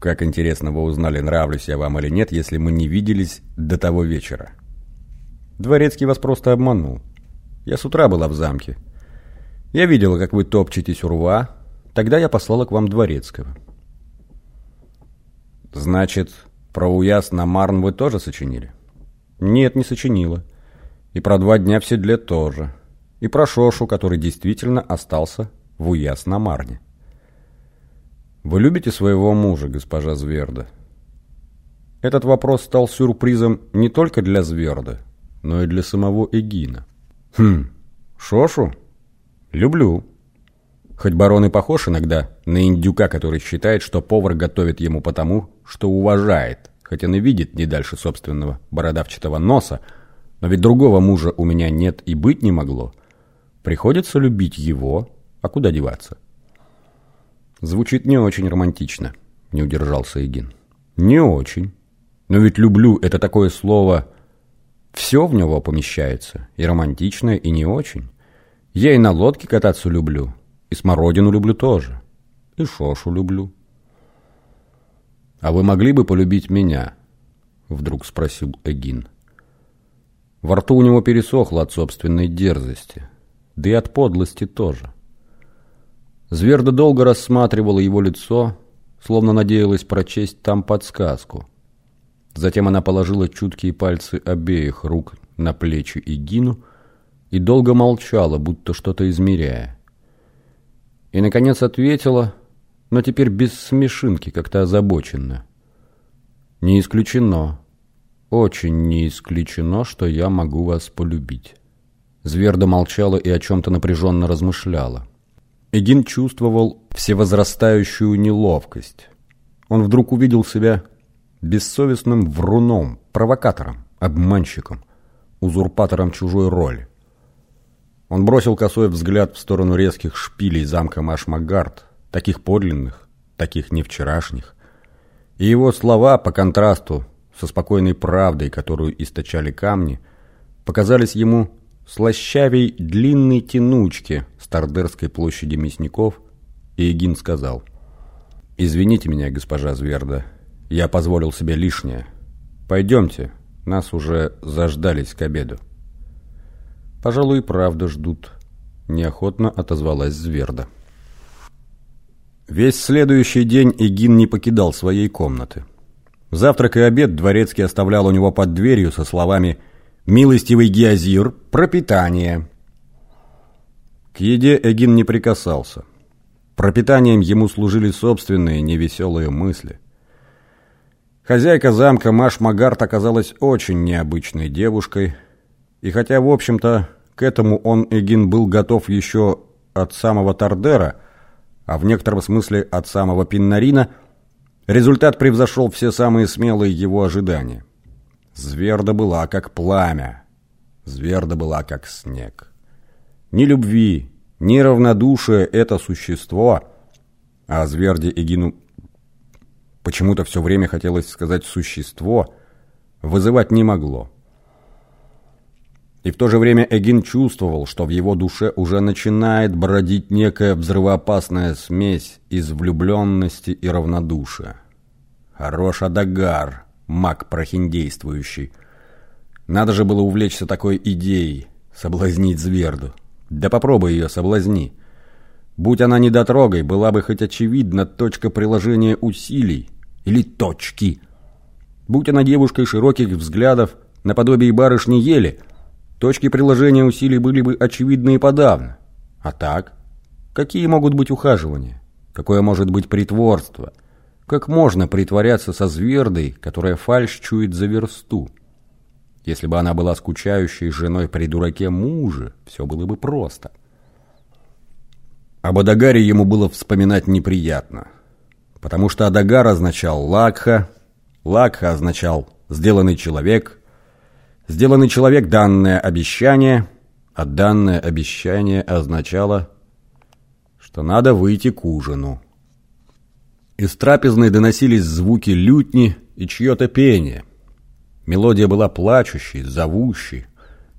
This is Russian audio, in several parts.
Как интересно вы узнали, нравлюсь я вам или нет, если мы не виделись до того вечера. Дворецкий вас просто обманул. Я с утра была в замке. Я видела, как вы топчетесь у рва. Тогда я послала к вам Дворецкого. Значит, про Уяс на Марн вы тоже сочинили? Нет, не сочинила. И про два дня в седле тоже. И про Шошу, который действительно остался в Уяс на Марне. Вы любите своего мужа, госпожа Зверда? Этот вопрос стал сюрпризом не только для Зверда, но и для самого Эгина. Хм, Шошу? Люблю. Хоть барон и похож иногда на индюка, который считает, что повар готовит ему потому, что уважает, хотя он и видит не дальше собственного бородавчатого носа, но ведь другого мужа у меня нет и быть не могло. Приходится любить его, а куда деваться? Звучит не очень романтично, не удержался Эгин. Не очень. Но ведь люблю это такое слово. Все в него помещается, и романтичное, и не очень. Я и на лодке кататься люблю, и смородину люблю тоже, и шошу люблю. А вы могли бы полюбить меня? Вдруг спросил Эгин. Во рту у него пересохло от собственной дерзости, да и от подлости тоже. Зверда долго рассматривала его лицо, словно надеялась прочесть там подсказку. Затем она положила чуткие пальцы обеих рук на плечи Игину и долго молчала, будто что-то измеряя. И, наконец, ответила, но теперь без смешинки, как-то озабоченно. «Не исключено, очень не исключено, что я могу вас полюбить». Зверда молчала и о чем-то напряженно размышляла. Эгин чувствовал всевозрастающую неловкость. Он вдруг увидел себя бессовестным вруном, провокатором, обманщиком, узурпатором чужой роли. Он бросил косой взгляд в сторону резких шпилей замка Машмагард, таких подлинных, таких не вчерашних. И его слова, по контрасту со спокойной правдой, которую источали камни, показались ему слащавей длинной тянучки с Тардерской площади мясников, и Егин сказал, «Извините меня, госпожа Зверда, я позволил себе лишнее. Пойдемте, нас уже заждались к обеду». «Пожалуй, и правда ждут», — неохотно отозвалась Зверда. Весь следующий день Эгин не покидал своей комнаты. Завтрак и обед дворецкий оставлял у него под дверью со словами «Связь» Милостивый Геозир, пропитание. К еде Эгин не прикасался. Пропитанием ему служили собственные невеселые мысли. Хозяйка замка Маш Магарт оказалась очень необычной девушкой, и хотя, в общем-то, к этому он, Эгин, был готов еще от самого Тардера, а в некотором смысле от самого Пиннарина, результат превзошел все самые смелые его ожидания. Зверда была как пламя, Зверда была как снег. Ни любви, ни равнодушия это существо, а Зверде Эгину почему-то все время хотелось сказать «существо», вызывать не могло. И в то же время Эгин чувствовал, что в его душе уже начинает бродить некая взрывоопасная смесь из влюбленности и равнодушия. Хорош Адагар, маг прохиндействующий. Надо же было увлечься такой идеей, соблазнить Зверду. Да попробуй ее соблазни. Будь она недотрогой, была бы хоть очевидна точка приложения усилий. Или точки. Будь она девушкой широких взглядов, наподобие барышни ели, точки приложения усилий были бы очевидны и подавно. А так? Какие могут быть ухаживания? Какое может быть притворство? Как можно притворяться со звердой, которая фальшь чует за версту? Если бы она была скучающей женой при дураке мужа, все было бы просто. Об Адагаре ему было вспоминать неприятно, потому что Адагар означал Лакха, Лакха означал «сделанный человек», «сделанный человек» — данное обещание, а данное обещание означало, что надо выйти к ужину. Из трапезной доносились звуки лютни и чье-то пение. Мелодия была плачущей, зовущей,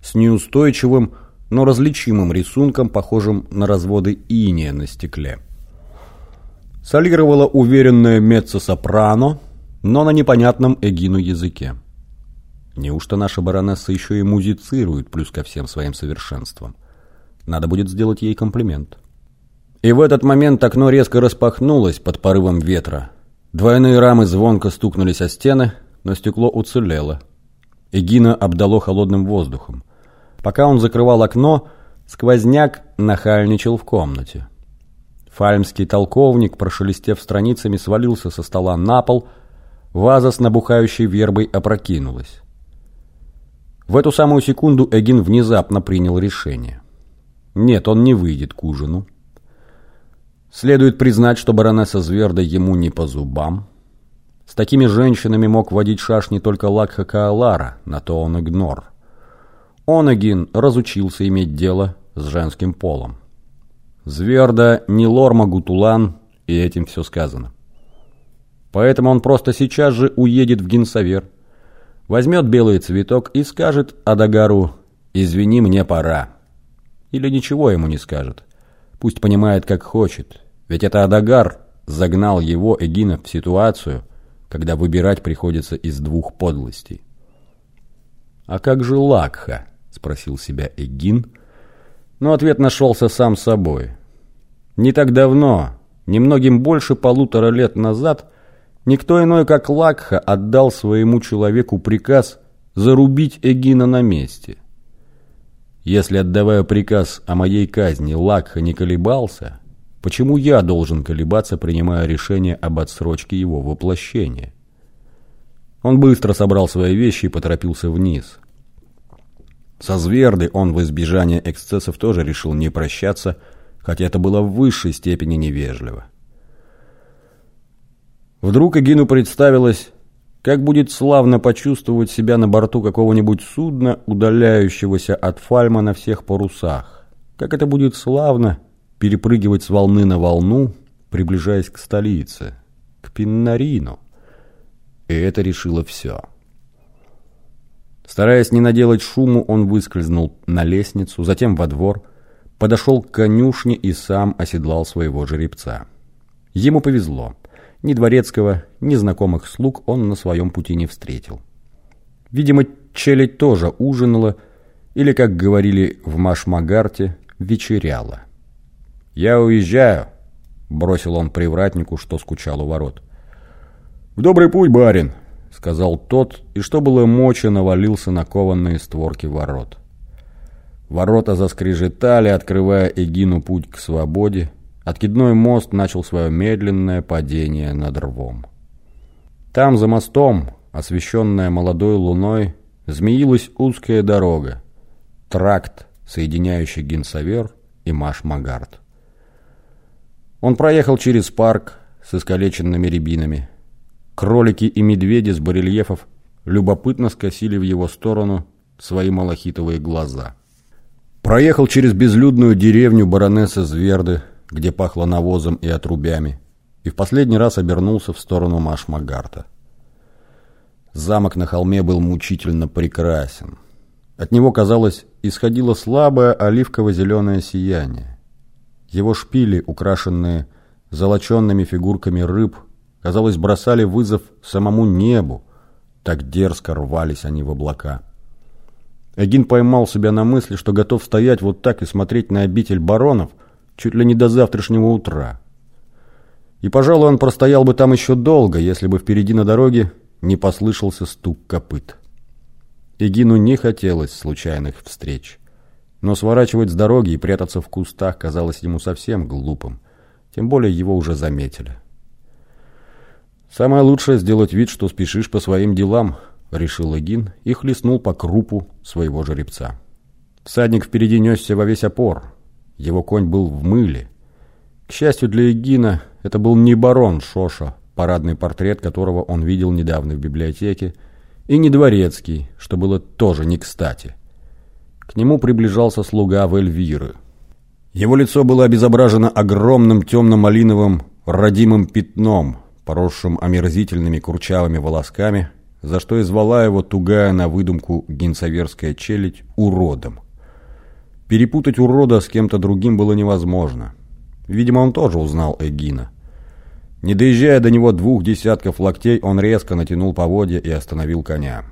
с неустойчивым, но различимым рисунком, похожим на разводы иния на стекле. Солировала уверенная меццо-сопрано, но на непонятном Эгину языке. Неужто наша баронесса еще и музицирует, плюс ко всем своим совершенствам? Надо будет сделать ей комплимент. И в этот момент окно резко распахнулось под порывом ветра. Двойные рамы звонко стукнулись о стены, но стекло уцелело. Эгина обдало холодным воздухом. Пока он закрывал окно, сквозняк нахальничал в комнате. Фальмский толковник, прошелестев страницами, свалился со стола на пол, ваза с набухающей вербой опрокинулась. В эту самую секунду Эгин внезапно принял решение. Нет, он не выйдет к ужину. Следует признать, что баронесса Зверда ему не по зубам. С такими женщинами мог водить шашни только Лакха Каалара, на то он игнор. Онагин разучился иметь дело с женским полом. Зверда не Лорма Гутулан, и этим все сказано. Поэтому он просто сейчас же уедет в Гинсавер, возьмет белый цветок и скажет Адагару «Извини, мне пора». Или ничего ему не скажет. Пусть понимает, как хочет. Ведь это Адагар загнал его, Эгина, в ситуацию, когда выбирать приходится из двух подлостей. «А как же Лакха?» – спросил себя Эгин – но ответ нашелся сам собой. Не так давно, немногим больше полутора лет назад, никто иной, как Лакха, отдал своему человеку приказ зарубить Эгина на месте. Если, отдавая приказ о моей казни, Лакха не колебался, почему я должен колебаться, принимая решение об отсрочке его воплощения? Он быстро собрал свои вещи и поторопился вниз. Со Зверды он в избежание эксцессов тоже решил не прощаться, хотя это было в высшей степени невежливо. Вдруг Эгину представилось, как будет славно почувствовать себя на борту какого-нибудь судна, удаляющегося от Фальма на всех парусах. Как это будет славно перепрыгивать с волны на волну, приближаясь к столице, к Пиннарину. И это решило все. Стараясь не наделать шуму, он выскользнул на лестницу, затем во двор, подошел к конюшне и сам оседлал своего жеребца. Ему повезло. Ни дворецкого, ни знакомых слуг он на своем пути не встретил. Видимо, челядь тоже ужинала, или, как говорили в Машмагарте, вечеряла. «Я уезжаю», — бросил он привратнику, что скучал у ворот. «В добрый путь, барин», — сказал тот, и что было мочи, навалился на кованные створки ворот. Ворота заскрежетали, открывая Эгину путь к свободе. Откидной мост начал свое медленное падение над рвом. Там, за мостом, освещенная молодой луной, змеилась узкая дорога, тракт, соединяющий Гинсавер и Маш-Магард. Он проехал через парк с искалеченными рябинами, Кролики и медведи с барельефов любопытно скосили в его сторону свои малахитовые глаза. Проехал через безлюдную деревню баронессы Зверды, где пахло навозом и отрубями, и в последний раз обернулся в сторону Машмагарта. Замок на холме был мучительно прекрасен. От него, казалось, исходило слабое оливково-зеленое сияние. Его шпили, украшенные золоченными фигурками рыб, казалось, бросали вызов самому небу, так дерзко рвались они в облака. Эгин поймал себя на мысли, что готов стоять вот так и смотреть на обитель баронов чуть ли не до завтрашнего утра. И, пожалуй, он простоял бы там еще долго, если бы впереди на дороге не послышался стук копыт. Эгину не хотелось случайных встреч. Но сворачивать с дороги и прятаться в кустах казалось ему совсем глупым. Тем более его уже заметили. «Самое лучшее сделать вид, что спешишь по своим делам», — решил Эгин и хлестнул по крупу своего жеребца. Всадник впереди несся во весь опор. Его конь был в мыле. К счастью для Эгина, это был не барон Шоша, парадный портрет которого он видел недавно в библиотеке, и не дворецкий, что было тоже не кстати. К нему приближался слуга Вельвиры. Его лицо было обезображено огромным темно-малиновым родимым пятном, поросшим омерзительными курчавыми волосками, за что и звала его тугая на выдумку гинцаверская челядь уродом. Перепутать урода с кем-то другим было невозможно. Видимо, он тоже узнал Эгина. Не доезжая до него двух десятков локтей, он резко натянул поводья и остановил коня.